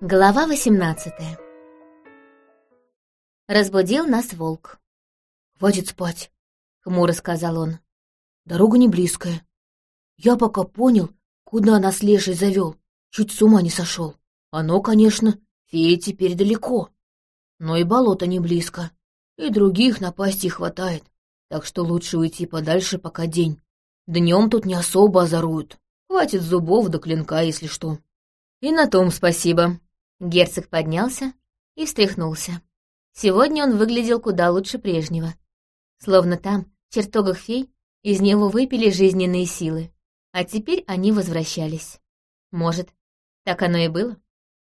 Глава 18 Разбудил нас волк. «Хватит спать», — хмуро сказал он. «Дорога не близкая. Я пока понял, куда нас леший завел, чуть с ума не сошел. Оно, конечно, феи теперь далеко, но и болото не близко, и других напастей хватает, так что лучше уйти подальше, пока день. Днем тут не особо озоруют. Хватит зубов до клинка, если что». «И на том спасибо», Герцог поднялся и встряхнулся. Сегодня он выглядел куда лучше прежнего. Словно там, в чертогах фей, из него выпили жизненные силы, а теперь они возвращались. Может, так оно и было?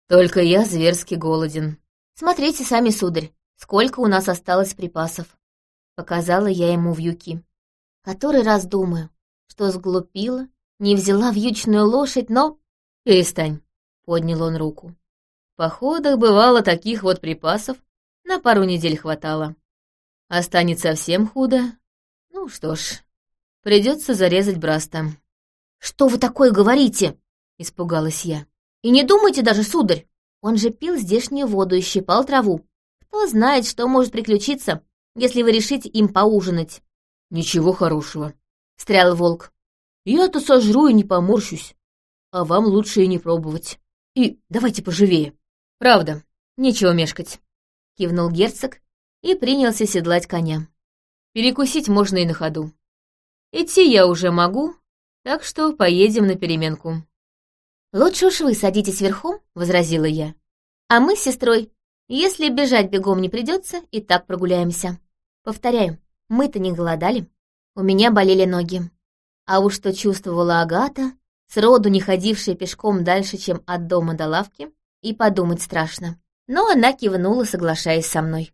Только я зверски голоден. Смотрите сами, сударь, сколько у нас осталось припасов. Показала я ему вьюки. Который раз думаю, что сглупила, не взяла вьючную лошадь, но... Перестань, поднял он руку походах бывало таких вот припасов на пару недель хватало. А станет совсем худо, ну что ж, придется зарезать Браста. «Что вы такое говорите?» — испугалась я. «И не думайте даже, сударь, он же пил здешнюю воду и щипал траву. Кто знает, что может приключиться, если вы решите им поужинать?» «Ничего хорошего», — встрял волк. «Я-то сожру и не поморщусь, а вам лучше и не пробовать. И давайте поживее». «Правда, нечего мешкать», — кивнул герцог и принялся седлать коня. «Перекусить можно и на ходу. Идти я уже могу, так что поедем на переменку». «Лучше уж вы садитесь верхом», — возразила я. «А мы с сестрой, если бежать бегом не придется, и так прогуляемся. Повторяю, мы-то не голодали. У меня болели ноги. А уж что чувствовала Агата, сроду не ходившая пешком дальше, чем от дома до лавки, и подумать страшно. Но она кивнула, соглашаясь со мной.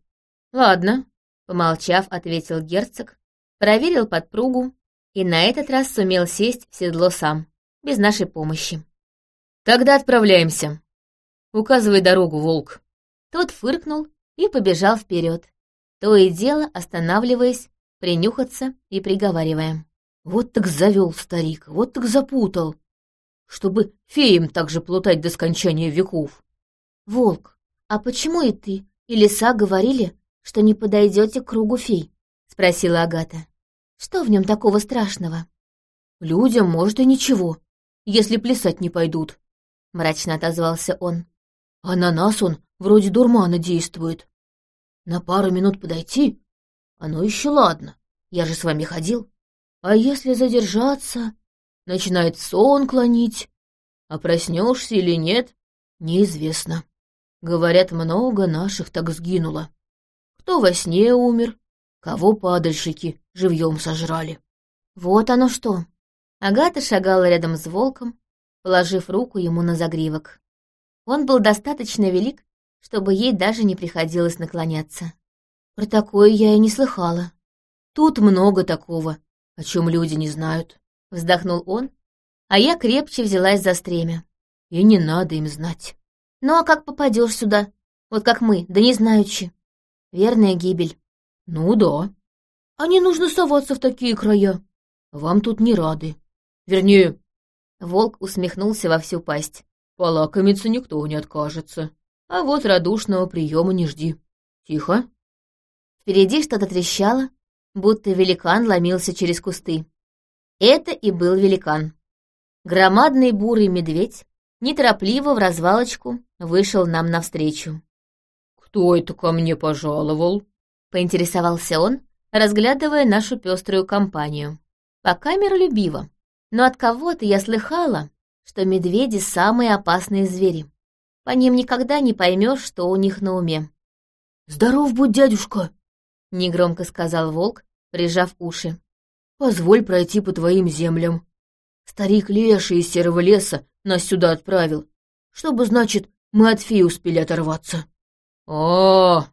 «Ладно», — помолчав, ответил герцог, проверил подпругу и на этот раз сумел сесть в седло сам, без нашей помощи. «Тогда отправляемся. Указывай дорогу, волк». Тот фыркнул и побежал вперед, то и дело останавливаясь, принюхаться и приговаривая. «Вот так завел старик, вот так запутал чтобы феям так же плутать до скончания веков. «Волк, а почему и ты, и лиса говорили, что не подойдете к кругу фей?» — спросила Агата. «Что в нем такого страшного?» «Людям, может, и ничего, если плясать не пойдут», — мрачно отозвался он. «А на нас он вроде дурмана действует. На пару минут подойти? Оно еще ладно, я же с вами ходил. А если задержаться, начинает сон клонить, а проснешься или нет, неизвестно. Говорят, много наших так сгинуло. Кто во сне умер, кого падальщики живьем сожрали. Вот оно что. Агата шагала рядом с волком, положив руку ему на загривок. Он был достаточно велик, чтобы ей даже не приходилось наклоняться. Про такое я и не слыхала. Тут много такого, о чем люди не знают. Вздохнул он, а я крепче взялась за стремя. И не надо им знать. Ну а как попадешь сюда? Вот как мы, да не знаючи. Верная гибель. Ну да. А не нужно соваться в такие края. Вам тут не рады. Вернее... Волк усмехнулся во всю пасть. Полакомиться никто не откажется. А вот радушного приема не жди. Тихо. Впереди что-то трещало, будто великан ломился через кусты. Это и был великан. Громадный бурый медведь неторопливо в развалочку вышел нам навстречу. «Кто это ко мне пожаловал?» — поинтересовался он, разглядывая нашу пеструю компанию. Пока миролюбиво, но от кого-то я слыхала, что медведи — самые опасные звери. По ним никогда не поймешь, что у них на уме. «Здоров будь, дядюшка!» — негромко сказал волк, прижав уши. Позволь пройти по твоим землям. Старик Леша из серого леса нас сюда отправил, чтобы, значит, мы от феи успели оторваться. О, -о, -о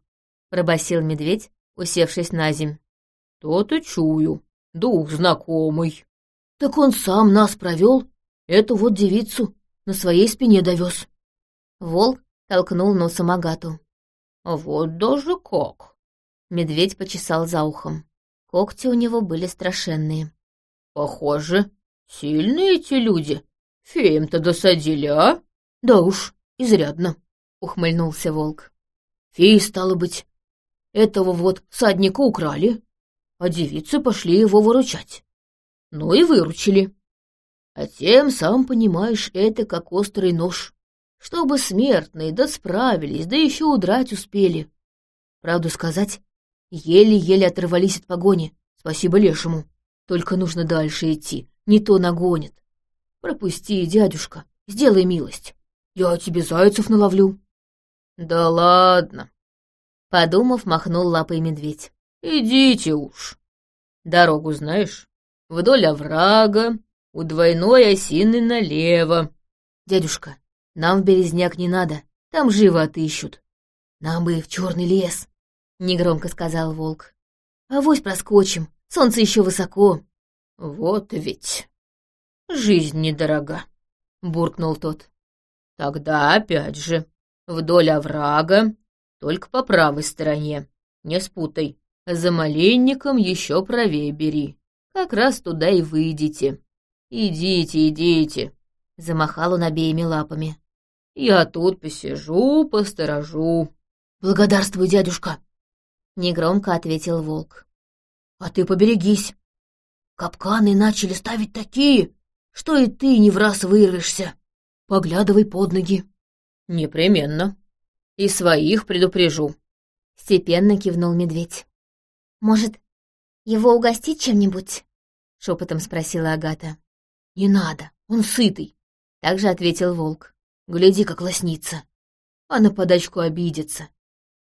пробасил медведь, усевшись на земь. То-то чую, дух знакомый. Так он сам нас провел, эту вот девицу на своей спине довез. Волк толкнул носом Агату. Вот даже как. Медведь почесал за ухом. Когти у него были страшенные. «Похоже, сильные эти люди. Феям-то досадили, а?» «Да уж, изрядно». — ухмыльнулся волк. «Феи, стало быть, этого вот садника украли, а девицы пошли его выручать. Ну и выручили. А тем, сам понимаешь, это как острый нож. Чтобы смертные да справились, да еще удрать успели. Правду сказать, еле-еле оторвались от погони, спасибо лешему. Только нужно дальше идти, не то нагонят. Пропусти, дядюшка, сделай милость. Я тебе зайцев наловлю. Да ладно. Подумав, махнул лапой медведь. Идите уж. Дорогу знаешь? Вдоль оврага, у двойной осины налево. Дядюшка, нам в Березняк не надо, там живо отыщут. Нам бы в черный лес, — негромко сказал волк. Авось проскочим, солнце еще высоко. Вот ведь жизнь недорога, — буркнул тот. Тогда опять же, вдоль оврага, только по правой стороне, не спутай. За маленником еще правее бери. Как раз туда и выйдете. Идите, идите, — замахал он обеими лапами. Я тут посижу, посторожу. Благодарствуй, дядюшка, — негромко ответил волк. А ты поберегись. Капканы начали ставить такие, что и ты не в раз вырвешься. Поглядывай под ноги. Непременно. И своих предупрежу. Степенно кивнул медведь. Может, его угостить чем-нибудь? Шепотом спросила Агата. Не надо, он сытый. Также ответил волк. Гляди, как лоснится. А на подачку обидится.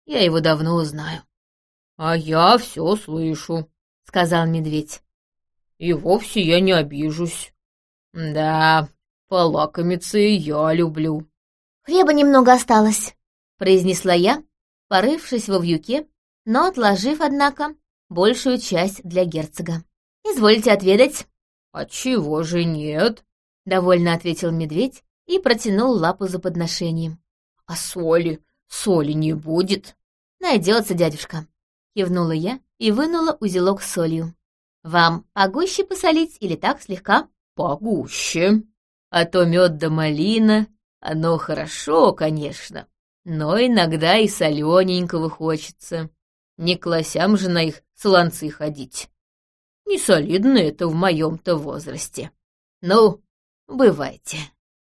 Я его давно знаю. А я все слышу, сказал медведь. И вовсе я не обижусь. Да, полакомиться и я люблю. Хлеба немного осталось, произнесла я, порывшись во вьюке, но отложив, однако, большую часть для герцога. «Извольте отведать». «Отчего же нет?» — довольно ответил медведь и протянул лапу за подношением. «А соли? Соли не будет?» «Найдется, дядюшка», — кивнула я и вынула узелок с солью. «Вам погуще посолить или так слегка?» «Погуще. А то мед да малина, оно хорошо, конечно, но иногда и солененького хочется. Не к же на их слонцы ходить. Не солидно это в моем-то возрасте. Ну, бывайте.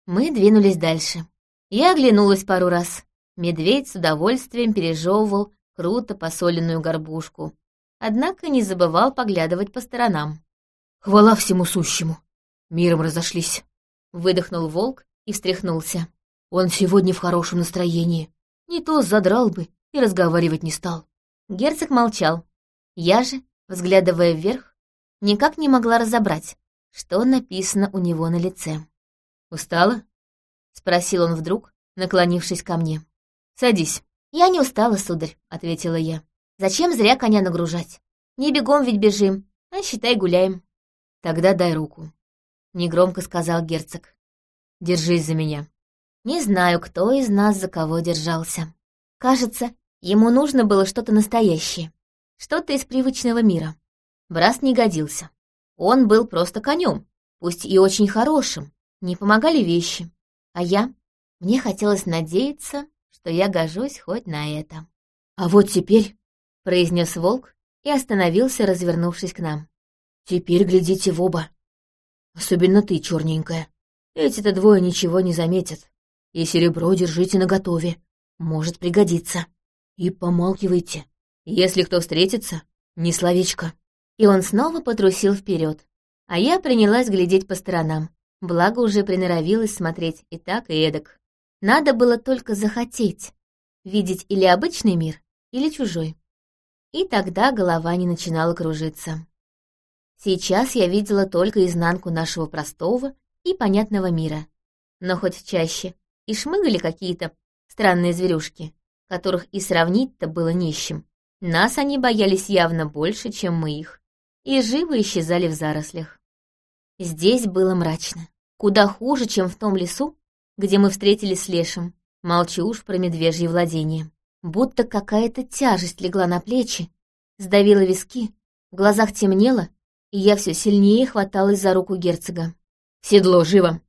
Мы двинулись дальше. Я оглянулась пару раз. Медведь с удовольствием пережевывал круто посоленную горбушку. Однако не забывал поглядывать по сторонам. «Хвала всему сущему!» Миром разошлись. Выдохнул волк и встряхнулся. Он сегодня в хорошем настроении. Не то задрал бы и разговаривать не стал. Герцог молчал. Я же, взглядывая вверх, никак не могла разобрать, что написано у него на лице. «Устала?» — спросил он вдруг, наклонившись ко мне. «Садись». «Я не устала, сударь», — ответила я. «Зачем зря коня нагружать? Не бегом ведь бежим, а считай гуляем». «Тогда дай руку», — негромко сказал герцог. «Держись за меня». Не знаю, кто из нас за кого держался. Кажется, ему нужно было что-то настоящее, что-то из привычного мира. Брас не годился. Он был просто конем, пусть и очень хорошим, не помогали вещи. А я? Мне хотелось надеяться, что я гожусь хоть на это. «А вот теперь», — произнес волк и остановился, развернувшись к нам. «Теперь глядите в оба. Особенно ты, черненькая. Эти-то двое ничего не заметят. И серебро держите наготове. Может пригодиться. И помалкивайте. Если кто встретится, ни словечко. И он снова потрусил вперед. А я принялась глядеть по сторонам. Благо уже приноровилась смотреть и так, и эдак. Надо было только захотеть. Видеть или обычный мир, или чужой. И тогда голова не начинала кружиться. Сейчас я видела только изнанку нашего простого и понятного мира. Но хоть чаще и шмыгали какие-то странные зверюшки, которых и сравнить-то было не с чем. Нас они боялись явно больше, чем мы их, и живо исчезали в зарослях. Здесь было мрачно, куда хуже, чем в том лесу, где мы встретились с Лешем, молчу уж про медвежье владение. Будто какая-то тяжесть легла на плечи, сдавила виски, в глазах темнело, и я все сильнее хваталась за руку герцога. «Седло, живо!»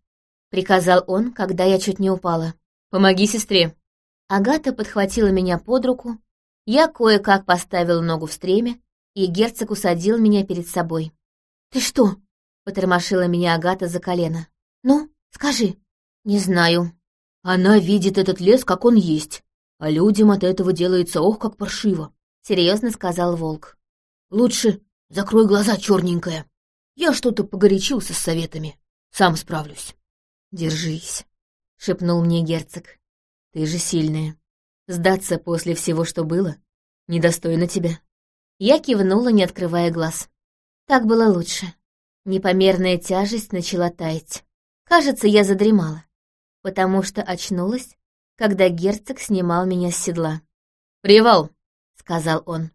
приказал он, когда я чуть не упала. «Помоги сестре!» Агата подхватила меня под руку, я кое-как поставила ногу в стреме, и герцог усадил меня перед собой. «Ты что?» — потормошила меня Агата за колено. «Ну, скажи». «Не знаю». «Она видит этот лес, как он есть, а людям от этого делается ох, как паршиво», — серьезно сказал волк. «Лучше закрой глаза, черненькая. Я что-то погорячился с советами. Сам справлюсь». «Держись», — шепнул мне герцог. «Ты же сильная. Сдаться после всего, что было, недостойно тебя». Я кивнула, не открывая глаз. Так было лучше. Непомерная тяжесть начала таять. Кажется, я задремала, потому что очнулась, когда герцог снимал меня с седла. «Привал», — сказал он.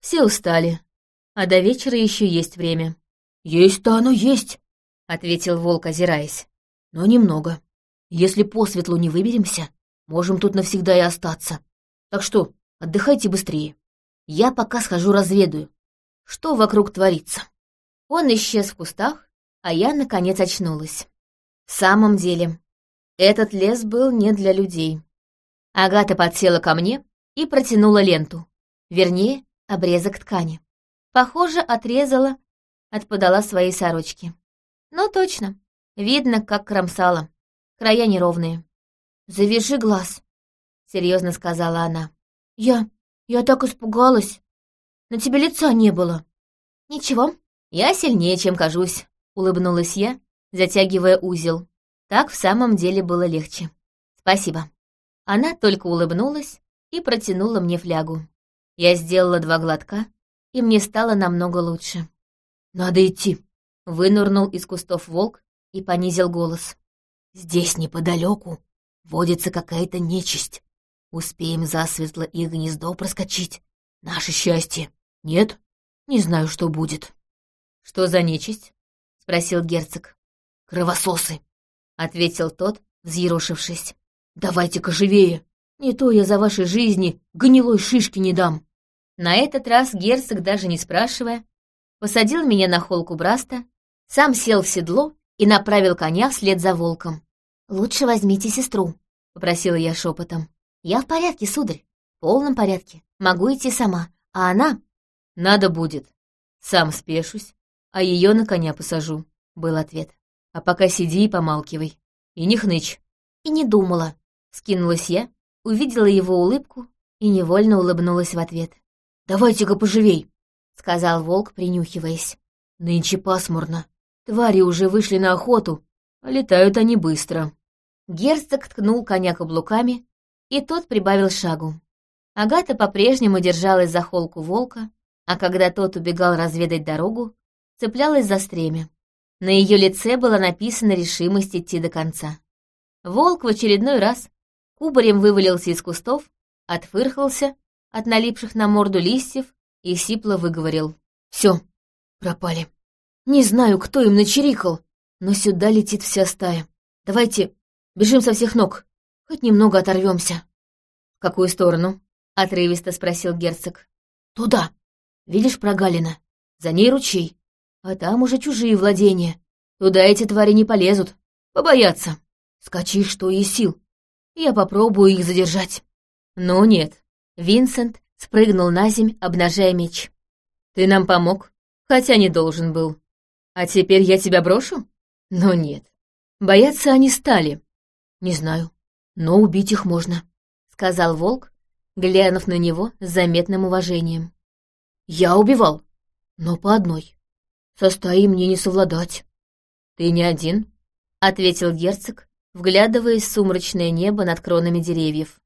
«Все устали, а до вечера еще есть время». «Есть-то оно есть», — ответил волк, озираясь. «Но немного. Если по светлу не выберемся, можем тут навсегда и остаться. Так что отдыхайте быстрее. Я пока схожу разведаю, что вокруг творится». Он исчез в кустах, а я, наконец, очнулась. В самом деле, этот лес был не для людей. Агата подсела ко мне и протянула ленту, вернее, обрезок ткани. Похоже, отрезала, отпадала своей сорочки. Но точно, видно, как кромсала. Края неровные. «Завяжи глаз», — серьезно сказала она. «Я... я так испугалась. На тебе лица не было». «Ничего, я сильнее, чем кажусь», — улыбнулась я, затягивая узел. Так в самом деле было легче. «Спасибо». Она только улыбнулась и протянула мне флягу. Я сделала два глотка, и мне стало намного лучше. «Надо идти», — вынурнул из кустов волк и понизил голос. «Здесь неподалеку водится какая-то нечисть. Успеем засветло их гнездо проскочить. Наше счастье. Нет? Не знаю, что будет». «Что за нечисть?» — спросил герцог. «Кровососы», — ответил тот, взъерошившись. «Давайте-ка живее, не то я за вашей жизни гнилой шишки не дам». На этот раз герцог, даже не спрашивая, посадил меня на холку Браста, сам сел в седло и направил коня вслед за волком. «Лучше возьмите сестру», — попросила я шепотом. «Я в порядке, сударь, в полном порядке. Могу идти сама, а она...» «Надо будет. Сам спешусь, а ее на коня посажу», — был ответ. «А пока сиди и помалкивай. И не хнычь». «И не думала», — скинулась я, увидела его улыбку и невольно улыбнулась в ответ. «Давайте-ка поживей», — сказал волк, принюхиваясь. «Нынче пасмурно. Твари уже вышли на охоту, а летают они быстро». Герцог ткнул коня каблуками, и тот прибавил шагу. Агата по-прежнему держалась за холку волка, а когда тот убегал разведать дорогу, цеплялась за стремя. На ее лице была написана решимость идти до конца. Волк в очередной раз кубарем вывалился из кустов, отфырхался от налипших на морду листьев и сипло выговорил. «Все, пропали. Не знаю, кто им начерикал, но сюда летит вся стая. Давайте бежим со всех ног, хоть немного оторвемся. «В какую сторону?» — отрывисто спросил герцог. «Туда. Видишь прогалина? За ней ручей. А там уже чужие владения. Туда эти твари не полезут. Побоятся. Скачи, что есть сил. Я попробую их задержать. Ну нет. Винсент спрыгнул на земь, обнажая меч. Ты нам помог, хотя не должен был. А теперь я тебя брошу? Ну нет. Бояться они стали. Не знаю, но убить их можно, сказал волк, глянув на него с заметным уважением. Я убивал, но по одной. Со стаей мне не совладать. Ты не один, ответил герцог, вглядываясь в сумрачное небо над кронами деревьев.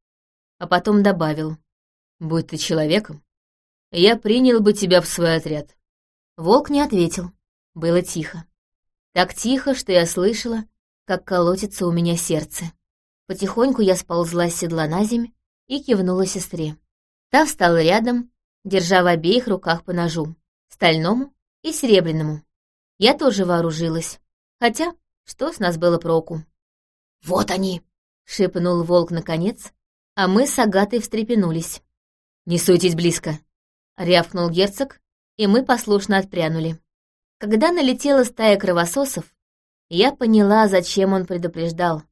А потом добавил. Будь ты человеком, я принял бы тебя в свой отряд. Волк не ответил. Было тихо. Так тихо, что я слышала, как колотится у меня сердце. Потихоньку я сползла с седла на земь и кивнула сестре. Та встала рядом, держа в обеих руках по ножу, стальному и серебряному. Я тоже вооружилась. Хотя, что с нас было проку? «Вот они!» — шепнул волк наконец, а мы с Агатой встрепенулись. «Не суйтесь близко!» — рявкнул герцог, и мы послушно отпрянули. Когда налетела стая кровососов, я поняла, зачем он предупреждал.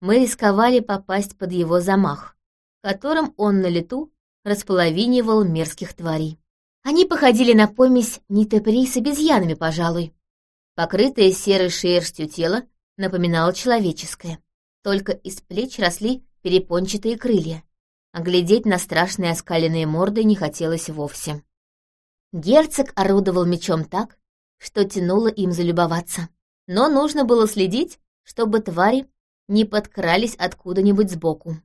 Мы рисковали попасть под его замах, которым он на лету располовинивал мерзких тварей. Они походили на помесь нитепри с обезьянами, пожалуй. Покрытое серой шерстью тело напоминало человеческое, только из плеч росли перепончатые крылья, а глядеть на страшные оскаленные морды не хотелось вовсе. Герцог орудовал мечом так, что тянуло им залюбоваться. Но нужно было следить, чтобы твари не подкрались откуда-нибудь сбоку.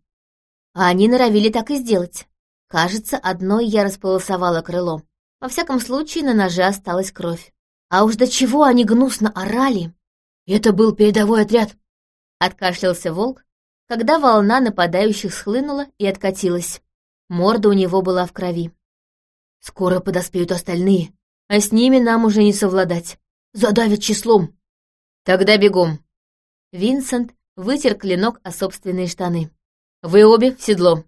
А они норовили так и сделать. Кажется, одной я располосовала крыло. Во всяком случае, на ноже осталась кровь. А уж до чего они гнусно орали. Это был передовой отряд. Откашлялся волк, когда волна нападающих схлынула и откатилась. Морда у него была в крови. Скоро подоспеют остальные, а с ними нам уже не совладать. Задавят числом. Тогда бегом. Винсент вытер клинок о собственные штаны. Вы обе в седло.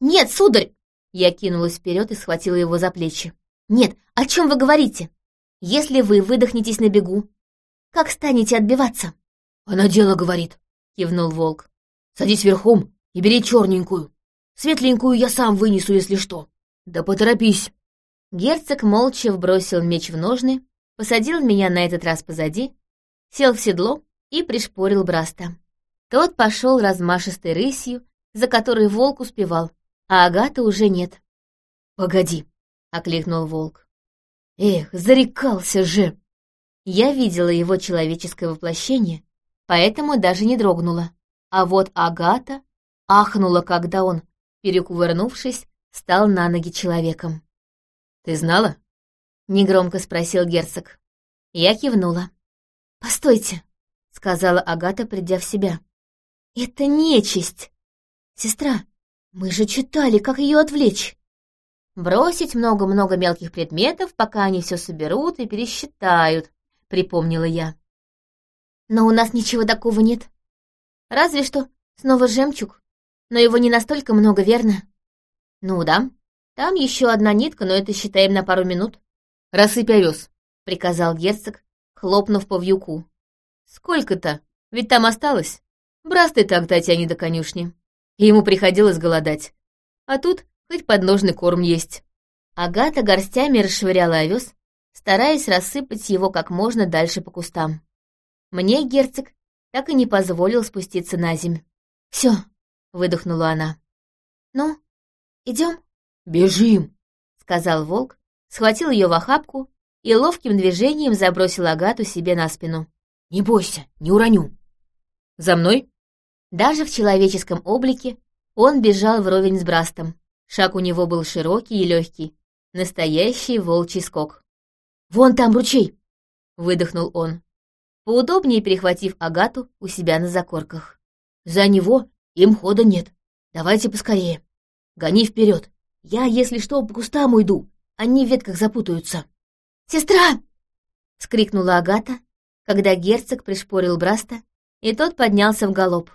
Нет, сударь! Я кинулась вперед и схватила его за плечи. Нет, о чем вы говорите? Если вы выдохнетесь на бегу, как станете отбиваться? Она дело говорит, кивнул волк. Садись верхом и бери черненькую. Светленькую я сам вынесу, если что. Да поторопись. Герцог молча вбросил меч в ножны, посадил меня на этот раз позади, сел в седло и пришпорил Браста. Тот пошел размашистой рысью, за которой волк успевал, а Агаты уже нет. «Погоди», — окликнул волк. «Эх, зарекался же!» Я видела его человеческое воплощение, поэтому даже не дрогнула. А вот Агата ахнула, когда он, перекувырнувшись, стал на ноги человеком. «Ты знала?» — негромко спросил герцог. Я кивнула. «Постойте», — сказала Агата, придя в себя. «Это нечисть! Сестра, мы же читали, как ее отвлечь. Бросить много-много мелких предметов, пока они все соберут и пересчитают», — припомнила я. «Но у нас ничего такого нет. Разве что снова жемчуг, но его не настолько много, верно?» «Ну да, там еще одна нитка, но это считаем на пару минут. Рассыпь овес, приказал герцог, хлопнув по вьюку. Сколько-то? Ведь там осталось. Брас ты так дотянет до конюшни. И ему приходилось голодать. А тут хоть подножный корм есть. Агата горстями расшвыряла овес, стараясь рассыпать его как можно дальше по кустам. Мне герцог так и не позволил спуститься на земь. Все, выдохнула она. Ну, идем? «Бежим!» — сказал волк, схватил ее в охапку и ловким движением забросил Агату себе на спину. «Не бойся, не уроню!» «За мной?» Даже в человеческом облике он бежал вровень с Брастом. Шаг у него был широкий и легкий. Настоящий волчий скок. «Вон там ручей!» — выдохнул он, поудобнее перехватив Агату у себя на закорках. «За него им хода нет. Давайте поскорее. Гони вперед. Я, если что, по кустам уйду, они в ветках запутаются. «Сестра!» — скрикнула Агата, когда герцог пришпорил Браста, и тот поднялся в галоп.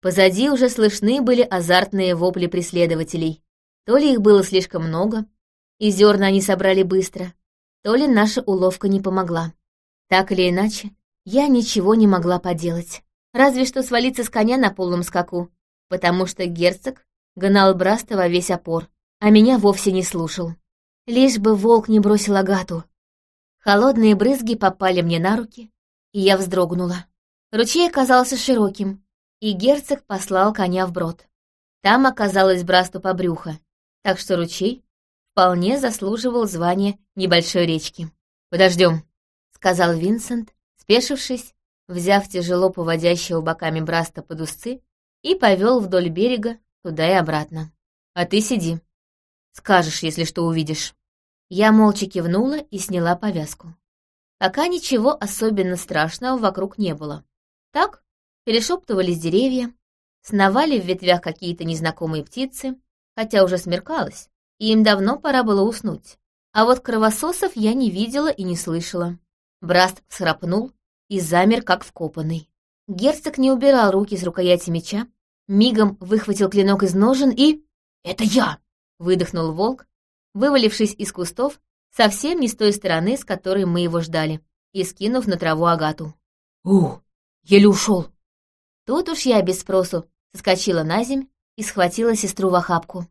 Позади уже слышны были азартные вопли преследователей. То ли их было слишком много, и зерна они собрали быстро, то ли наша уловка не помогла. Так или иначе, я ничего не могла поделать. Разве что свалиться с коня на полном скаку, потому что герцог гнал Браста во весь опор, а меня вовсе не слушал. Лишь бы волк не бросил Агату. Холодные брызги попали мне на руки, и я вздрогнула. Ручей оказался широким, и герцог послал коня вброд. Там оказалось брасту по брюхо, так что ручей вполне заслуживал звания небольшой речки. «Подождем», — сказал Винсент, спешившись, взяв тяжело поводящего боками браста под узцы и повел вдоль берега туда и обратно. «А ты сиди. Скажешь, если что увидишь». Я молча кивнула и сняла повязку. Пока ничего особенно страшного вокруг не было. Так, перешептывались деревья, сновали в ветвях какие-то незнакомые птицы, хотя уже смеркалось, и им давно пора было уснуть. А вот кровососов я не видела и не слышала. Браст схрапнул и замер, как вкопанный. Герцог не убирал руки с рукояти меча, мигом выхватил клинок из ножен и... «Это я!» выдохнул волк, вывалившись из кустов совсем не с той стороны, с которой мы его ждали, и скинув на траву Агату. «Ух, еле ушел!» Тут уж я без спросу соскочила на земь и схватила сестру в охапку.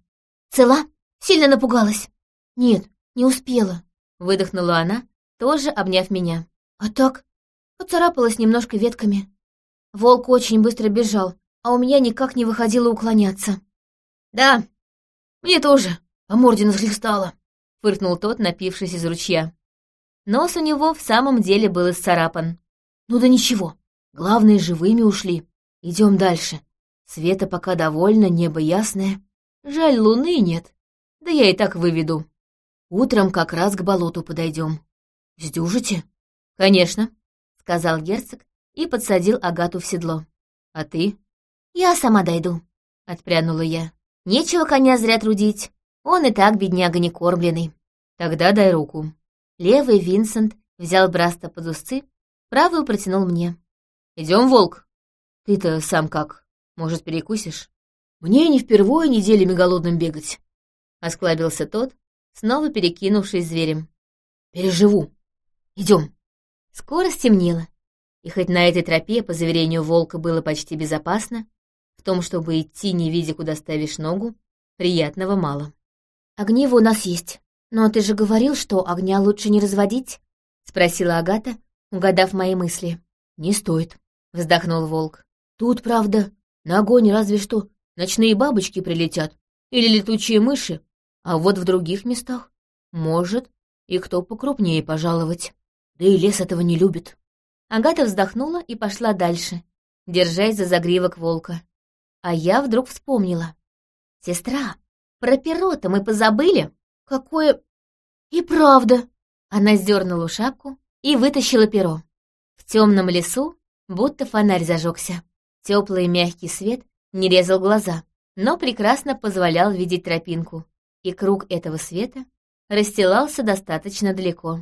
«Цела? Сильно напугалась?» «Нет, не успела», — выдохнула она, тоже обняв меня. «А так, поцарапалась немножко ветками. Волк очень быстро бежал, а у меня никак не выходило уклоняться». «Да, мне тоже, по морде насхлестала», — фыркнул тот, напившись из ручья. Нос у него в самом деле был исцарапан. «Ну да ничего, главное, живыми ушли. Идем дальше. Света пока довольно, небо ясное. Жаль, луны нет. Да я и так выведу. Утром как раз к болоту подойдем. Сдюжите? Конечно, сказал герцог и подсадил Агату в седло. А ты? Я сама дойду, отпрянула я. Нечего коня зря трудить. Он и так бедняга не кормленный. Тогда дай руку. Левый Винсент взял Браста под узцы, правую протянул мне. Идем, волк. Ты-то сам как? Может, перекусишь? Мне не впервые неделями голодным бегать. Осклабился тот, снова перекинувшись зверем. «Переживу. Идем». Скоро стемнело, и хоть на этой тропе, по заверению волка, было почти безопасно, в том, чтобы идти, не видя, куда ставишь ногу, приятного мало. «Огниво у нас есть, но ты же говорил, что огня лучше не разводить?» — спросила Агата, угадав мои мысли. «Не стоит», — вздохнул волк. «Тут, правда, на огонь разве что ночные бабочки прилетят или летучие мыши, а вот в других местах может и кто покрупнее пожаловать. Да и лес этого не любит. Агата вздохнула и пошла дальше, держась за загривок волка. А я вдруг вспомнила. «Сестра, про перо-то мы позабыли?» «Какое...» «И правда!» Она сдернула шапку и вытащила перо. В темном лесу будто фонарь зажегся. Теплый мягкий свет не резал глаза, но прекрасно позволял видеть тропинку, и круг этого света расстилался достаточно далеко.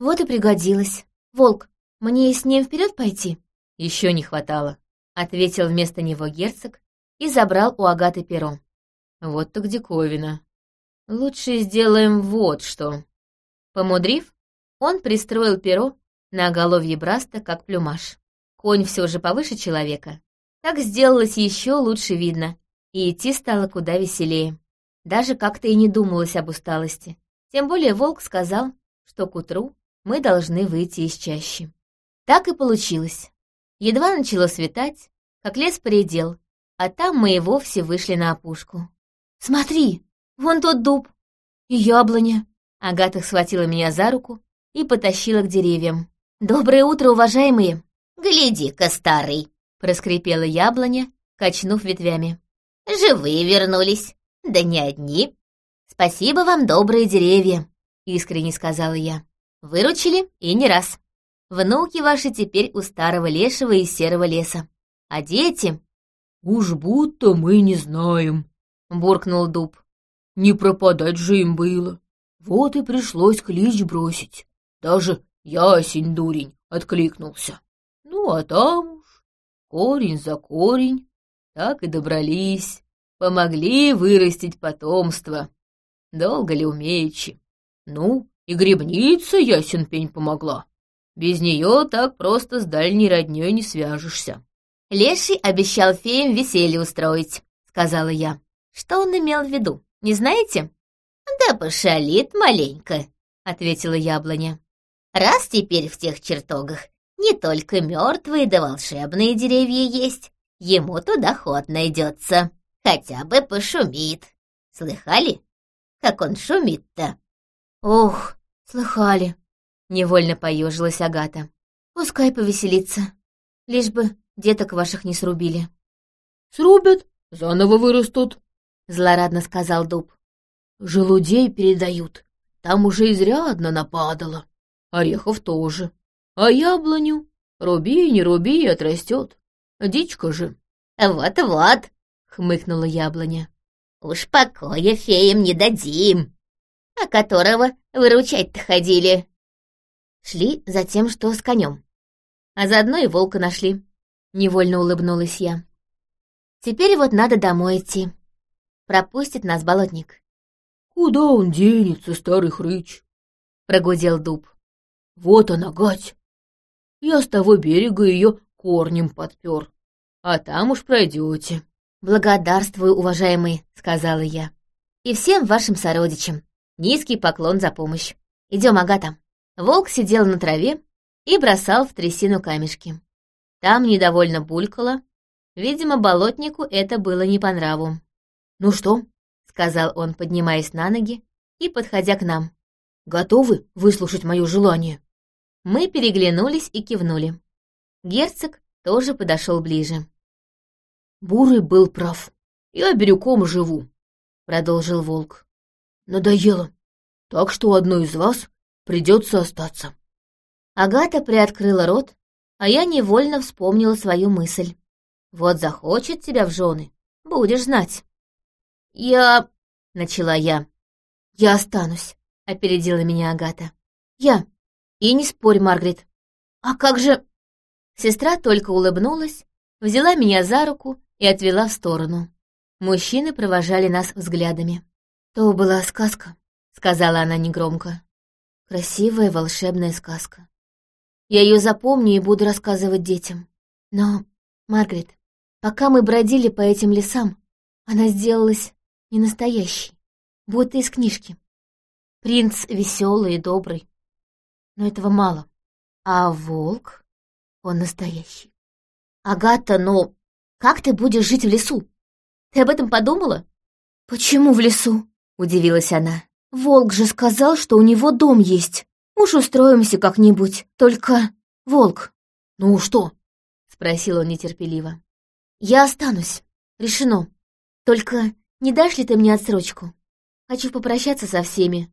Вот и пригодилось. Волк, мне с ним вперед пойти? Еще не хватало, ответил вместо него герцог и забрал у Агаты перо. Вот так диковина. Лучше сделаем вот что. Помудрив, он пристроил перо на оголовье Браста, как плюмаж. Конь все же повыше человека. Так сделалось еще лучше видно, и идти стало куда веселее. Даже как-то и не думалось об усталости. Тем более волк сказал, что к утру мы должны выйти из чащи. Так и получилось. Едва начало светать, как лес поредел, а там мы и вовсе вышли на опушку. «Смотри, вон тот дуб и яблоня!» Агата схватила меня за руку и потащила к деревьям. «Доброе утро, уважаемые!» «Гляди-ка, старый!» — проскрипела яблоня, качнув ветвями. «Живые вернулись!» Да не одни. Спасибо вам, добрые деревья, искренне сказала я. Выручили и не раз. Внуки ваши теперь у старого лешего и серого леса. А дети... Уж будто мы не знаем, буркнул дуб. Не пропадать же им было. Вот и пришлось клич бросить. Даже ясень дурень откликнулся. Ну, а там уж корень за корень, так и добрались. Помогли вырастить потомство. Долго ли умеючи? Ну, и грибница ясен пень помогла. Без нее так просто с дальней родней не свяжешься. Леший обещал феям веселье устроить, сказала я. Что он имел в виду, не знаете? Да пошалит маленько, ответила яблоня. Раз теперь в тех чертогах не только мертвые да волшебные деревья есть, ему туда ход найдется хотя бы пошумит. Слыхали, как он шумит-то? Ох, слыхали. Невольно поежилась Агата. Пускай повеселится, лишь бы деток ваших не срубили. Срубят, заново вырастут, злорадно сказал дуб. Желудей передают, там уже изрядно нападало. Орехов тоже. А яблоню руби, не руби, отрастет. Дичка же. Вот-вот, — хмыкнула яблоня. «Уж покоя феям не дадим. А которого выручать-то ходили?» Шли за тем, что с конем. А заодно и волка нашли. Невольно улыбнулась я. Теперь вот надо домой идти. Пропустит нас болотник. «Куда он денется, старый хрыч?» — прогудел дуб. «Вот она, гать! Я с того берега ее корнем подпер, а там уж пройдете. «Благодарствую, уважаемые», — сказала я. «И всем вашим сородичам. Низкий поклон за помощь. Идем, Агата». Волк сидел на траве и бросал в трясину камешки. Там недовольно булькало. Видимо, болотнику это было не по нраву. «Ну что?» — сказал он, поднимаясь на ноги и подходя к нам. «Готовы выслушать мое желание?» Мы переглянулись и кивнули. Герцог тоже подошел ближе. «Бурый был прав. Я бирюком живу», — продолжил волк. «Надоело. Так что одной из вас придется остаться». Агата приоткрыла рот, а я невольно вспомнила свою мысль. «Вот захочет тебя в жены, будешь знать». «Я...» — начала я. «Я останусь», — опередила меня Агата. «Я. И не спорь, Маргарет. А как же...» Сестра только улыбнулась, взяла меня за руку и отвела в сторону. Мужчины провожали нас взглядами. «То была сказка», — сказала она негромко. «Красивая волшебная сказка. Я ее запомню и буду рассказывать детям. Но, Маргарет, пока мы бродили по этим лесам, она сделалась не настоящей, будто из книжки. Принц веселый и добрый, но этого мало. А волк, он настоящий. Агата, но как ты будешь жить в лесу? Ты об этом подумала? Почему в лесу? Удивилась она. Волк же сказал, что у него дом есть. Уж устроимся как-нибудь. Только, волк. Ну что? Спросил он нетерпеливо. Я останусь. Решено. Только не дашь ли ты мне отсрочку? Хочу попрощаться со всеми.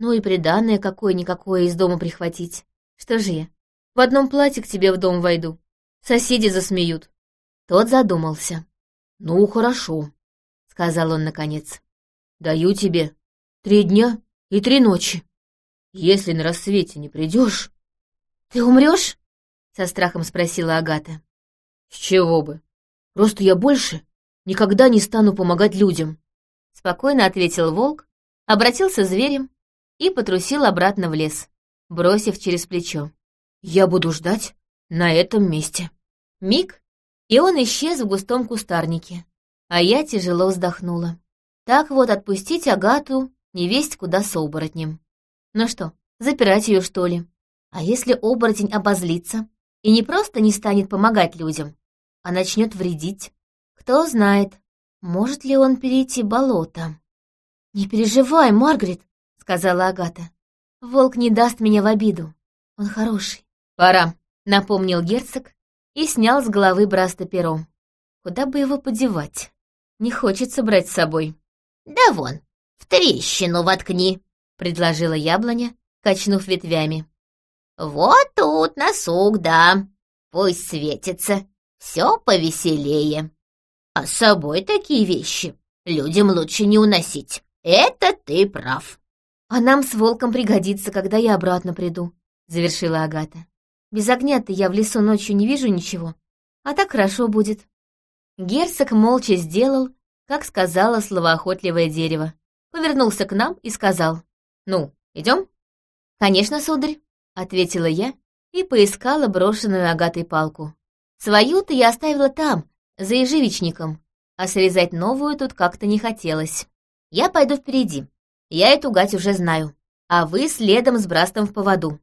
Ну и приданное какое-никакое из дома прихватить. Что же я? В одном платье к тебе в дом войду. Соседи засмеют. Тот задумался. «Ну, хорошо», — сказал он наконец. «Даю тебе три дня и три ночи. Если на рассвете не придешь...» «Ты умрешь?» — со страхом спросила Агата. «С чего бы? Просто я больше никогда не стану помогать людям», — спокойно ответил волк, обратился зверем и потрусил обратно в лес, бросив через плечо. «Я буду ждать на этом месте». Миг, и он исчез в густом кустарнике. А я тяжело вздохнула. Так вот отпустить Агату невесть куда с оборотнем. Ну что, запирать ее что ли? А если оборотень обозлится и не просто не станет помогать людям, а начнет вредить? Кто знает, может ли он перейти болото? «Не переживай, Маргарет», — сказала Агата. «Волк не даст меня в обиду. Он хороший». «Пора», — напомнил герцог, и снял с головы Браста перо. Куда бы его подевать? Не хочется брать с собой. «Да вон, в трещину воткни», — предложила яблоня, качнув ветвями. «Вот тут носок, да. Пусть светится. Все повеселее. А с собой такие вещи людям лучше не уносить. Это ты прав». «А нам с волком пригодится, когда я обратно приду», — завершила Агата. Без огня-то я в лесу ночью не вижу ничего, а так хорошо будет. Герцог молча сделал, как сказала словоохотливое дерево. Повернулся к нам и сказал, «Ну, идем?» «Конечно, сударь», — ответила я и поискала брошенную Агатой палку. Свою-то я оставила там, за ежевичником, а срезать новую тут как-то не хотелось. Я пойду впереди, я эту гать уже знаю, а вы следом с Брастом в поводу.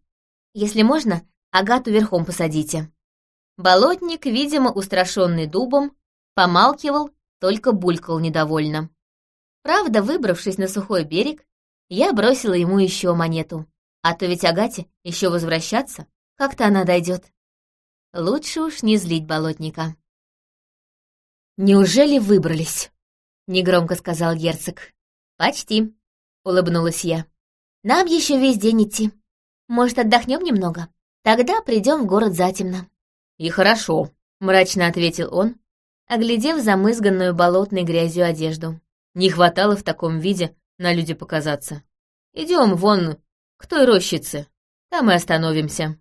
Если можно, Агату верхом посадите». Болотник, видимо, устрашенный дубом, помалкивал, только булькал недовольно. Правда, выбравшись на сухой берег, я бросила ему еще монету. А то ведь Агате еще возвращаться, как-то она дойдет. Лучше уж не злить болотника. «Неужели выбрались?» — негромко сказал герцог. «Почти», — улыбнулась я. «Нам еще весь день идти. Может, отдохнем немного?» Тогда придем в город затемно». «И хорошо», — мрачно ответил он, оглядев замызганную болотной грязью одежду. «Не хватало в таком виде на люди показаться. Идем вон к той рощице, там и остановимся».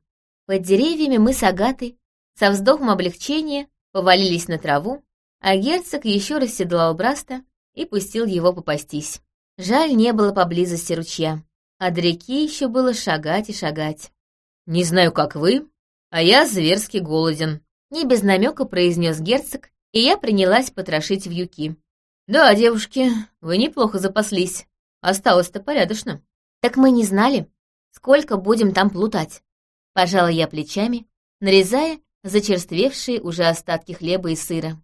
Под деревьями мы с Агатой со вздохом облегчения повалились на траву, а герцог еще раз седлал Браста и пустил его попастись. Жаль, не было поблизости ручья, а до реки еще было шагать и шагать. «Не знаю, как вы, а я зверски голоден», — не без намека произнес герцог и я принялась потрошить вьюки. «Да, девушки, вы неплохо запаслись. Осталось-то порядочно». «Так мы не знали, сколько будем там плутать». Пожала я плечами, нарезая зачерствевшие уже остатки хлеба и сыра.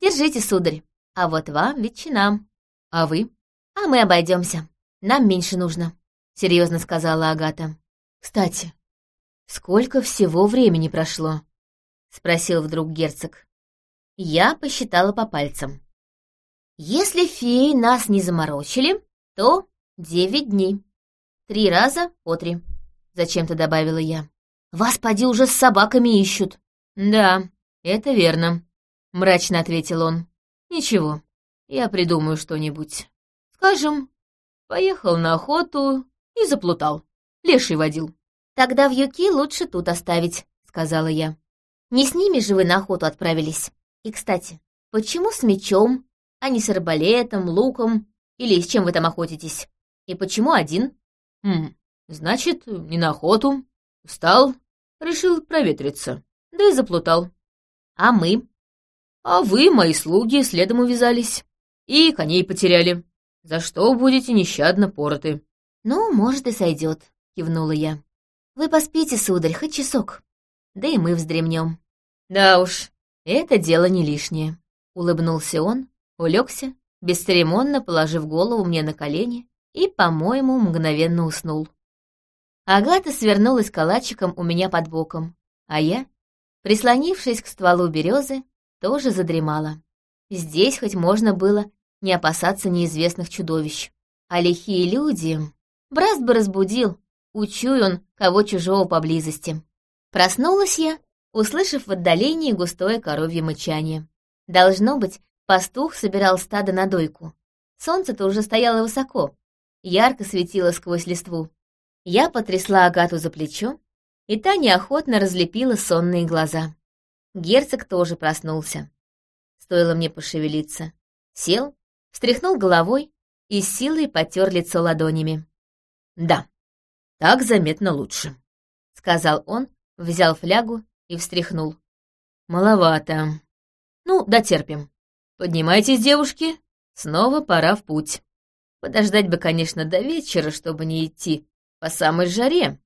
«Держите, сударь, а вот вам ветчина. А вы?» «А мы обойдемся. Нам меньше нужно», — серьезно сказала Агата. «Кстати, сколько всего времени прошло?» — спросил вдруг герцог. Я посчитала по пальцам. Если феи нас не заморочили, то девять дней. Три раза по три, — зачем-то добавила я. Вас, поди, уже с собаками ищут. Да, это верно, — мрачно ответил он. Ничего, я придумаю что-нибудь. Скажем, поехал на охоту и заплутал. Леший водил. Тогда в юки лучше тут оставить, — сказала я. Не с ними же вы на охоту отправились. И, кстати, почему с мечом, а не с арбалетом, луком или с чем вы там охотитесь? И почему один? Хм, значит, не на охоту. Устал, решил проветриться, да и заплутал. А мы? А вы, мои слуги, следом увязались. И коней потеряли, за что будете нещадно пороты. Ну, может, и сойдет, кивнула я. Вы поспите, сударь, хоть часок. Да и мы вздремнем. Да уж, это дело не лишнее. Улыбнулся он, улегся, бесцеремонно положив голову мне на колени и, по-моему, мгновенно уснул. Агата свернулась калачиком у меня под боком, а я, прислонившись к стволу березы, тоже задремала. Здесь хоть можно было не опасаться неизвестных чудовищ. А лихие люди... Браст бы разбудил, учуй он кого чужого поблизости. Проснулась я услышав в отдалении густое коровье мычание. Должно быть, пастух собирал стадо на дойку. Солнце-то уже стояло высоко, ярко светило сквозь листву. Я потрясла Агату за плечо, и та неохотно разлепила сонные глаза. Герцог тоже проснулся. Стоило мне пошевелиться. Сел, встряхнул головой и силой потер лицо ладонями. «Да, так заметно лучше», — сказал он, взял флягу и встряхнул. «Маловато. Ну, дотерпим. Поднимайтесь, девушки, снова пора в путь. Подождать бы, конечно, до вечера, чтобы не идти по самой жаре,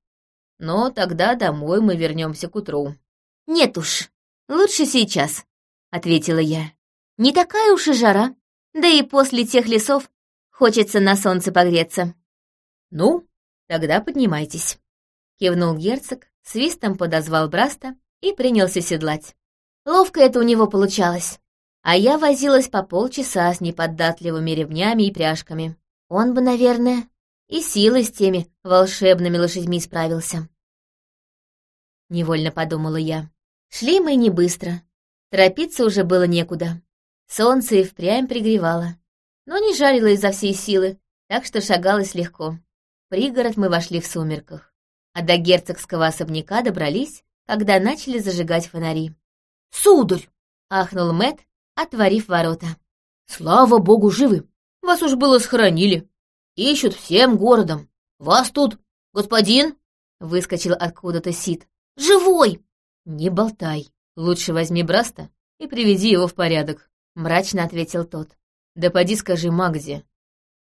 но тогда домой мы вернемся к утру». «Нет уж, лучше сейчас», — ответила я. «Не такая уж и жара, да и после тех лесов хочется на солнце погреться». «Ну, тогда поднимайтесь», — кивнул герцог, свистом подозвал Браста и принялся седлать. Ловко это у него получалось. А я возилась по полчаса с неподатливыми ремнями и пряжками. Он бы, наверное, и силой с теми волшебными лошадьми справился. Невольно подумала я. Шли мы не быстро. Торопиться уже было некуда. Солнце и впрямь пригревало. Но не жарило изо всей силы, так что шагалось легко. Пригород мы вошли в сумерках. А до герцогского особняка добрались, когда начали зажигать фонари. «Сударь!» — ахнул Мэт, отворив ворота. «Слава богу, живы! Вас уж было схоронили. Ищут всем городом. Вас тут, господин!» — выскочил откуда-то Сид. «Живой!» «Не болтай. Лучше возьми Браста и приведи его в порядок», — мрачно ответил тот. «Да поди скажи Магзе.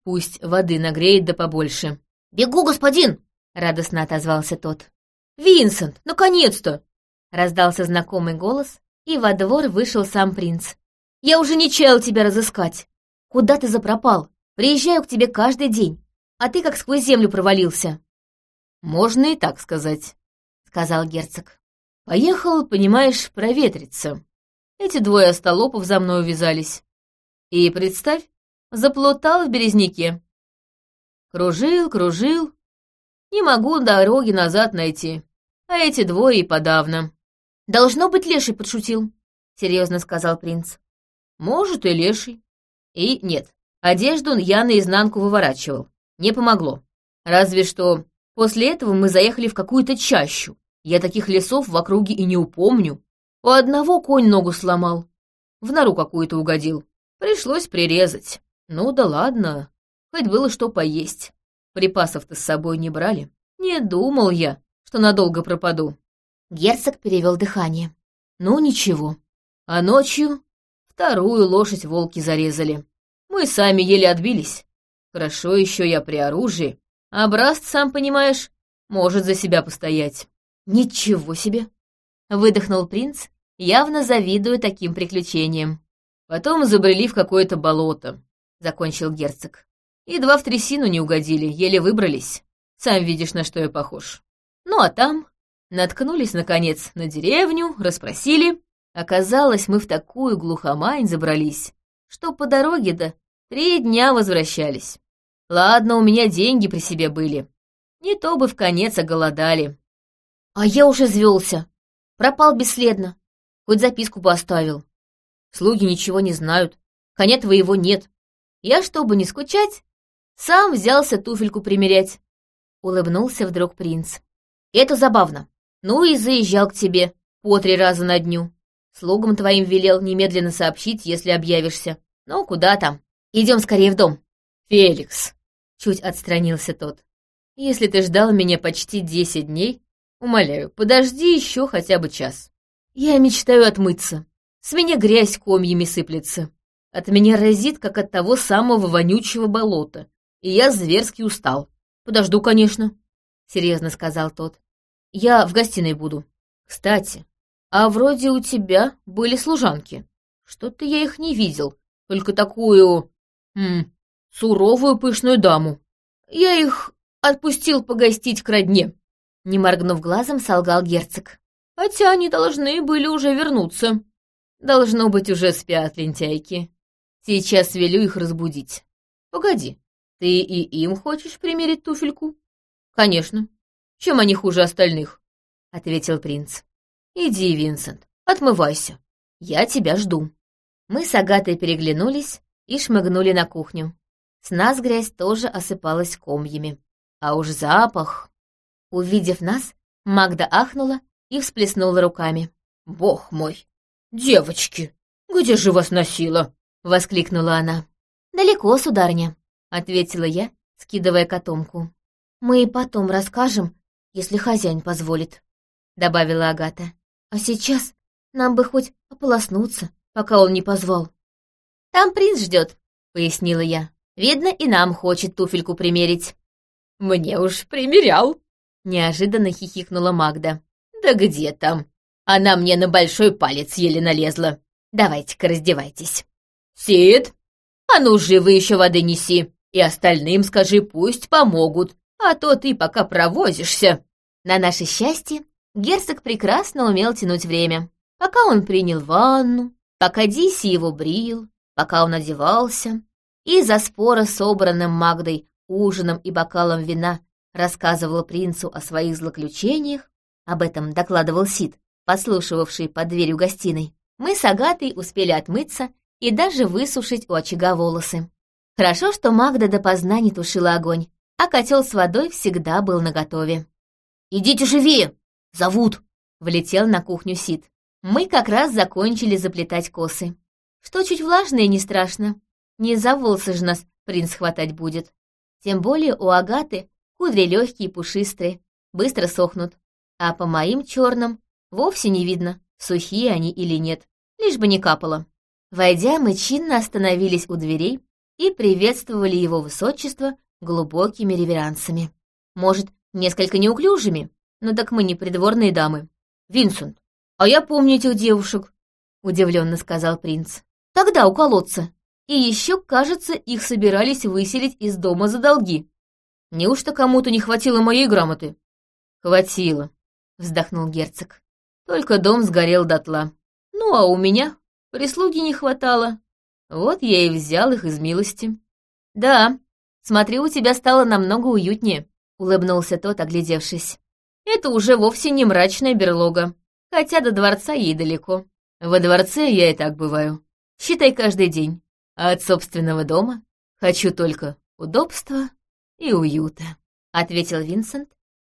Пусть воды нагреет да побольше». «Бегу, господин!» — радостно отозвался тот. «Винсент, наконец-то!» — раздался знакомый голос, и во двор вышел сам принц. «Я уже не чаял тебя разыскать. Куда ты запропал? Приезжаю к тебе каждый день, а ты как сквозь землю провалился». «Можно и так сказать», — сказал герцог. «Поехал, понимаешь, проветриться. Эти двое остолопов за мной увязались. И, представь, заплутал в березняке. Кружил, кружил, не могу дороги назад найти а эти двое и подавно. «Должно быть, леший подшутил», — серьезно сказал принц. «Может, и леший. И нет, одежду я наизнанку выворачивал. Не помогло. Разве что после этого мы заехали в какую-то чащу. Я таких лесов в округе и не упомню. У одного конь ногу сломал. В нору какую-то угодил. Пришлось прирезать. Ну да ладно, хоть было что поесть. Припасов-то с собой не брали. Не думал я, что надолго пропаду. Герцог перевел дыхание. Ну, ничего. А ночью Вторую лошадь волки зарезали. Мы сами еле отбились. Хорошо еще я при оружии, а Браст, сам понимаешь, может за себя постоять. Ничего себе! Выдохнул принц, явно завидуя таким приключениям. Потом забрели в какое-то болото, закончил герцог. Едва в трясину не угодили, еле выбрались. Сам видишь, на что я похож. Ну а там наткнулись, наконец, на деревню, расспросили. Оказалось, мы в такую глухомань забрались, что по дороге-то три дня возвращались. Ладно, у меня деньги при себе были. Не то бы в конец оголодали. А я уже извелся. Пропал бесследно. Хоть записку бы оставил. Слуги ничего не знают. Коня твоего нет. Я, чтобы не скучать, сам взялся туфельку примерять. Улыбнулся вдруг принц. Это забавно. Ну и заезжал к тебе по три раза на дню. Слугам твоим велел немедленно сообщить, если объявишься. Ну, куда там? Идем скорее в дом. Феликс, чуть отстранился тот. Если ты ждал меня почти десять дней, умоляю, подожди еще хотя бы час. Я мечтаю отмыться. С меня грязь комьями сыплется. От меня разит, как от того самого вонючего болота. И я зверски устал. Подожду, конечно, — серьезно сказал тот. Я в гостиной буду. Кстати, а вроде у тебя были служанки. Что-то я их не видел, только такую... М, суровую пышную даму. Я их отпустил погостить к родне. Не моргнув глазом, солгал герцог. Хотя они должны были уже вернуться. Должно быть, уже спят лентяйки. Сейчас велю их разбудить. Погоди, ты и им хочешь примерить туфельку? Конечно. Чем они хуже остальных? Ответил принц. «Иди, Винсент, отмывайся. Я тебя жду». Мы с Агатой переглянулись и шмыгнули на кухню. С нас грязь тоже осыпалась комьями. А уж запах... Увидев нас, Магда ахнула и всплеснула руками. «Бог мой! Девочки, где же вас носило?» — воскликнула она. «Далеко, сударня», — ответила я, скидывая котомку. «Мы и потом расскажем, если хозяин позволит», — добавила Агата. А сейчас нам бы хоть ополоснуться, пока он не позвал. «Там принц ждет», — пояснила я. «Видно, и нам хочет туфельку примерить». «Мне уж примерял», — неожиданно хихикнула Магда. «Да где там? Она мне на большой палец еле налезла. Давайте-ка раздевайтесь». «Сид, а ну живо еще воды неси, и остальным скажи, пусть помогут, а то ты пока провозишься». На наше счастье Герцог прекрасно умел тянуть время. Пока он принял ванну, пока Диси его брил, пока он одевался, и за спора собранным Магдой ужином и бокалом вина рассказывал принцу о своих злоключениях, об этом докладывал Сид, послушивавший под дверью гостиной, мы с Агатой успели отмыться и даже высушить у очага волосы. Хорошо, что Магда допоздна не тушила огонь, а котел с водой всегда был наготове. «Идите живее!» Зовут!» — влетел на кухню Сид. Мы как раз закончили заплетать косы. Что чуть влажное, не страшно. Не за волосы же нас принц хватать будет. Тем более у Агаты кудри легкие и пушистые, быстро сохнут. А по моим черным вовсе не видно, сухие они или нет, лишь бы не капало. Войдя, мы чинно остановились у дверей и приветствовали его высочество глубокими реверансами. Может, несколько неуклюжими, ну так мы не придворные дамы. Винсент, а я помню этих девушек, — удивленно сказал принц. Тогда у колодца. И еще, кажется, их собирались выселить из дома за долги. Неужто кому-то не хватило моей грамоты? Хватило, — вздохнул герцог. Только дом сгорел дотла. Ну, а у меня прислуги не хватало. Вот я и взял их из милости. Да, смотрю, у тебя стало намного уютнее, — улыбнулся тот, оглядевшись это уже вовсе не мрачная берлога, хотя до дворца ей далеко. Во дворце я и так бываю, считай каждый день, а от собственного дома хочу только удобства и уюта», — ответил Винсент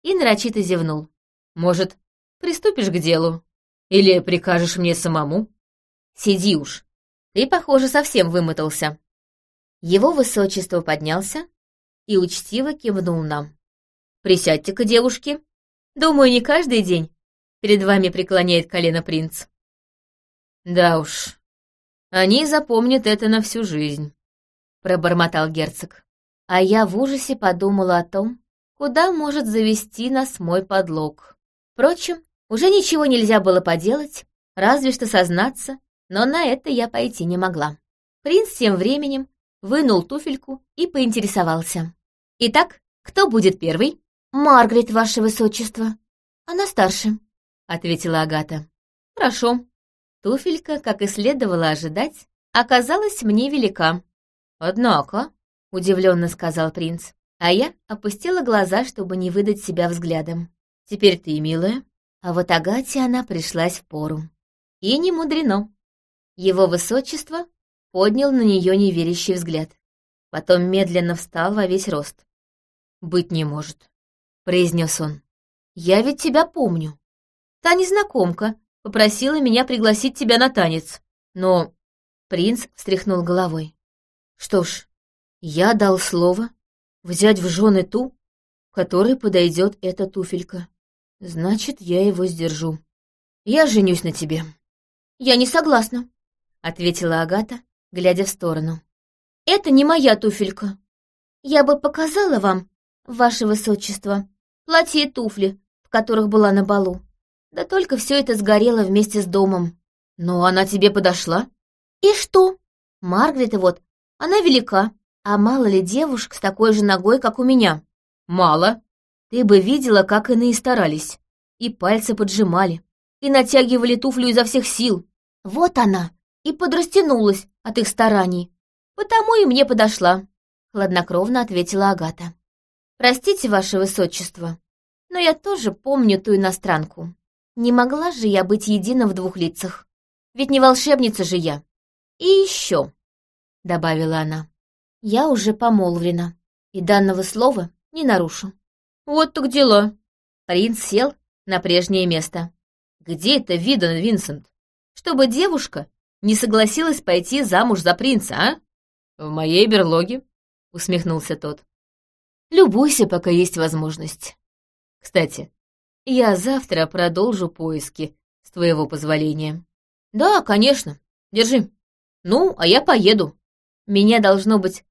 и нарочито зевнул. «Может, приступишь к делу? Или прикажешь мне самому?» «Сиди уж, ты, похоже, совсем вымотался». Его высочество поднялся и учтиво кивнул нам. «Присядьте-ка, девушки, Думаю, не каждый день перед вами преклоняет колено принц. Да уж, Они запомнят это на всю жизнь», — пробормотал герцог. А я в ужасе подумала о том, куда может завести нас мой подлог. Впрочем, уже ничего нельзя было поделать, разве что сознаться, но на это я пойти не могла. Принц тем временем вынул туфельку и поинтересовался. «Итак, кто будет первый?» «Маргарет, ваше высочество. Она старше», — ответила Агата. «Хорошо». Туфелька, как и следовало ожидать, оказалась мне велика. «Однако», — удивленно сказал принц, а я опустила глаза, чтобы не выдать себя взглядом. «Теперь ты, милая». А вот Агате она пришлась в пору. И не мудрено. Его высочество поднял на нее неверящий взгляд. Потом медленно встал во весь рост. «Быть не может», — произнес он. «Я ведь тебя помню. Та незнакомка попросила меня пригласить тебя на танец. Но...» Принц встряхнул головой. «Что ж, я дал слово взять в жены ту, которой подойдет эта туфелька. Значит, я его сдержу. Я женюсь на тебе». «Я не согласна», — ответила Агата, глядя в сторону. «Это не моя туфелька. Я бы показала вам, ваше высочество, платье и туфли, в которых была на балу. Да только все это сгорело вместе с домом. Но она тебе подошла? И что? Маргарет вот, она велика, а мало ли девушек с такой же ногой, как у меня? Мало. Ты бы видела, как иные старались. И пальцы поджимали, и натягивали туфлю изо всех сил. Вот она, и подрастянулась от их стараний. Потому и мне подошла, — хладнокровно ответила Агата. Простите, ваше высочество, но я тоже помню ту иностранку. Не могла же я быть едина в двух лицах. Ведь не волшебница же я. И еще, — добавила она, — я уже помолвлена, и данного слова не нарушу. Вот так дела. Принц сел на прежнее место. Где это видано, Винсент? Чтобы девушка не согласилась пойти замуж за принца, а? В моей берлоге, усмехнулся тот. Любуйся, пока есть возможность. Кстати, я завтра продолжу поиски, с твоего позволения. Да, конечно. Держи. Ну, а я поеду. Меня, должно быть,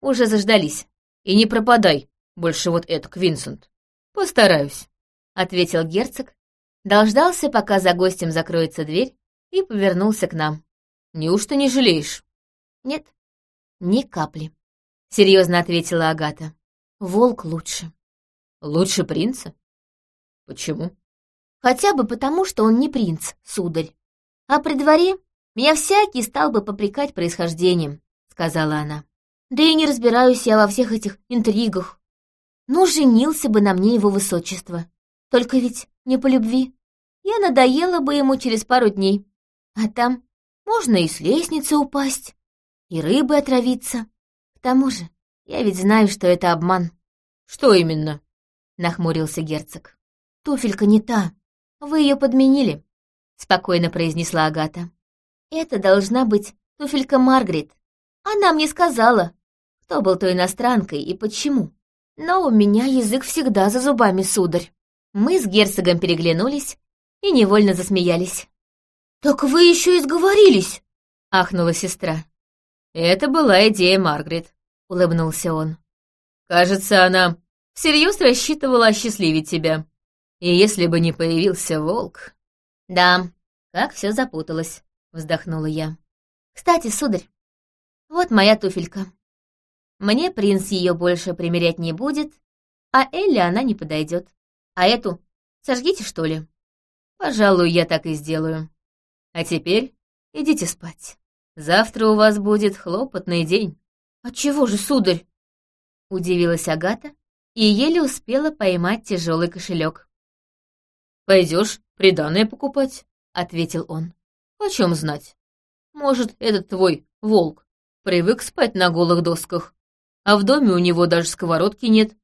уже заждались. И не пропадай больше вот это, Винсент. Постараюсь, — ответил герцог, дождался, пока за гостем закроется дверь, и повернулся к нам. Неужто не жалеешь? Нет, ни капли, — серьезно ответила Агата. Волк лучше. Лучше принца? Почему? Хотя бы потому, что он не принц, сударь. А при дворе меня всякий стал бы попрекать происхождением, сказала она. Да и не разбираюсь я во всех этих интригах. Ну, женился бы на мне его высочество. Только ведь не по любви. Я надоела бы ему через пару дней. А там можно и с лестницы упасть, и рыбы отравиться. К тому же, я ведь знаю, что это обман. Что именно? Нахмурился герцог. Туфелька не та. Вы ее подменили, спокойно произнесла Агата. Это должна быть туфелька Маргарет. Она мне сказала, кто был той иностранкой и почему. Но у меня язык всегда за зубами, сударь. Мы с герцогом переглянулись и невольно засмеялись. «Так вы еще и сговорились!» — ахнула сестра. «Это была идея Маргарет», — улыбнулся он. «Кажется, она всерьез рассчитывала осчастливить тебя. И если бы не появился волк...» «Да, как все запуталось», — вздохнула я. «Кстати, сударь, вот моя туфелька. Мне принц ее больше примерять не будет, а Элли она не подойдет. А эту сожгите, что ли?» «Пожалуй, я так и сделаю», а теперь идите спать. Завтра у вас будет хлопотный день. А чего же, сударь? Удивилась Агата и еле успела поймать тяжелый кошелек. Пойдешь приданное покупать, ответил он. Почем знать? Может, этот твой волк привык спать на голых досках, а в доме у него даже сковородки нет.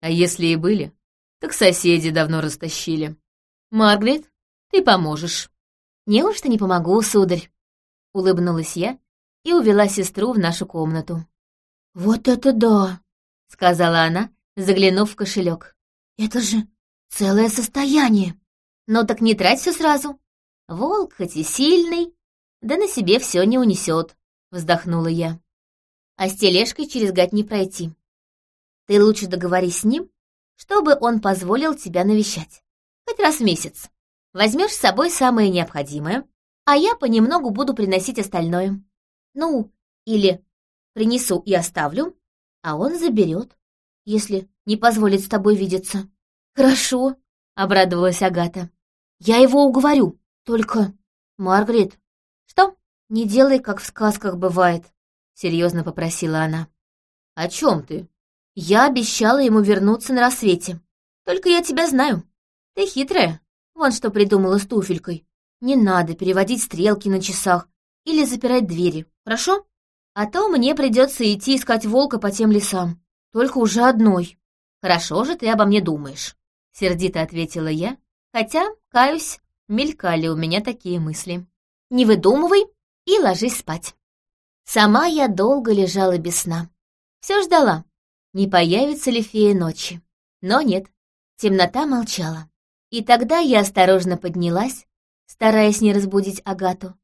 А если и были, так соседи давно растащили. Маргарет, ты поможешь. «Неужто не помогу, сударь?» — улыбнулась я и увела сестру в нашу комнату. «Вот это да!» — сказала она, заглянув в кошелек. «Это же целое состояние!» «Ну так не трать все сразу. Волк хоть и сильный, да на себе все не унесет, вздохнула я. А с тележкой через гать не пройти. Ты лучше договорись с ним, чтобы он позволил тебя навещать. Хоть раз в месяц. Возьмешь с собой самое необходимое, а я понемногу буду приносить остальное. Ну, или принесу и оставлю, а он заберет, если не позволит с тобой видеться. Хорошо, обрадовалась Агата. Я его уговорю, только... Маргарет, что? Не делай, как в сказках бывает, серьезно попросила она. О чем ты? Я обещала ему вернуться на рассвете. Только я тебя знаю. Ты хитрая. Вон что придумала с туфелькой. Не надо переводить стрелки на часах или запирать двери, хорошо? А то мне придется идти искать волка по тем лесам. Только уже одной. Хорошо же ты обо мне думаешь, сердито ответила я, хотя, каюсь, мелькали у меня такие мысли. Не выдумывай и ложись спать. Сама я долго лежала без сна. Все ждала, не появится ли фея ночи. Но нет, темнота молчала. И тогда я осторожно поднялась, стараясь не разбудить Агату,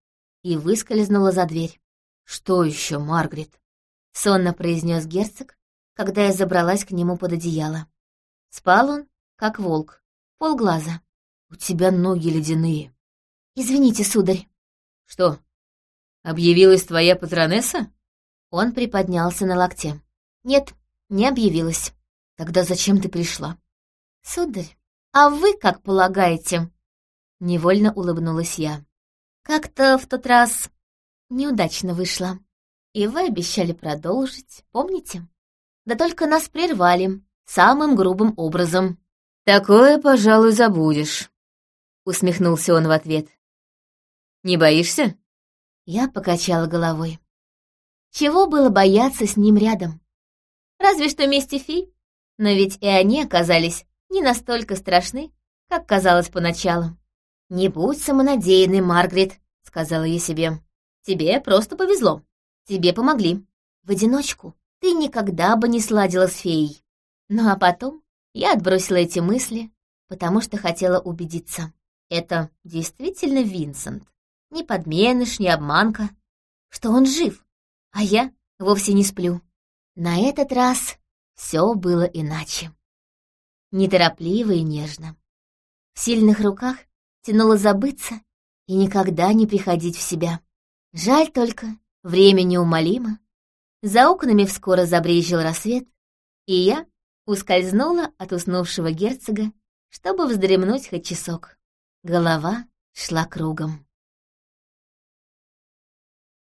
и выскользнула за дверь. «Что еще, Маргарет?» — сонно произнес герцог, когда я забралась к нему под одеяло. Спал он, как волк, полглаза. «У тебя ноги ледяные». «Извините, сударь». «Что, объявилась твоя патронесса?» Он приподнялся на локте. «Нет, не объявилась. Тогда зачем ты пришла?» «Сударь, а вы как полагаете?» Невольно улыбнулась я. «Как-то в тот раз неудачно вышло. И вы обещали продолжить, помните? Да только нас прервали самым грубым образом». «Такое, пожалуй, забудешь», — усмехнулся он в ответ. «Не боишься?» Я покачала головой. Чего было бояться с ним рядом? Разве что вместе фи. Но ведь и они оказались не настолько страшны, как казалось поначалу. «Не будь самонадеянной, Маргарет», — сказала я себе. «Тебе просто повезло. Тебе помогли. В одиночку ты никогда бы не сладила с феей». Ну а потом я отбросила эти мысли, потому что хотела убедиться. Это действительно Винсент. Ни подменыш, ни обманка. Что он жив, а я вовсе не сплю. На этот раз все было иначе. Неторопливо и нежно. В сильных руках тянуло забыться и никогда не приходить в себя. Жаль только, время неумолимо. За окнами вскоро забрежил рассвет, и я ускользнула от уснувшего герцога, чтобы вздремнуть хоть часок. Голова шла кругом.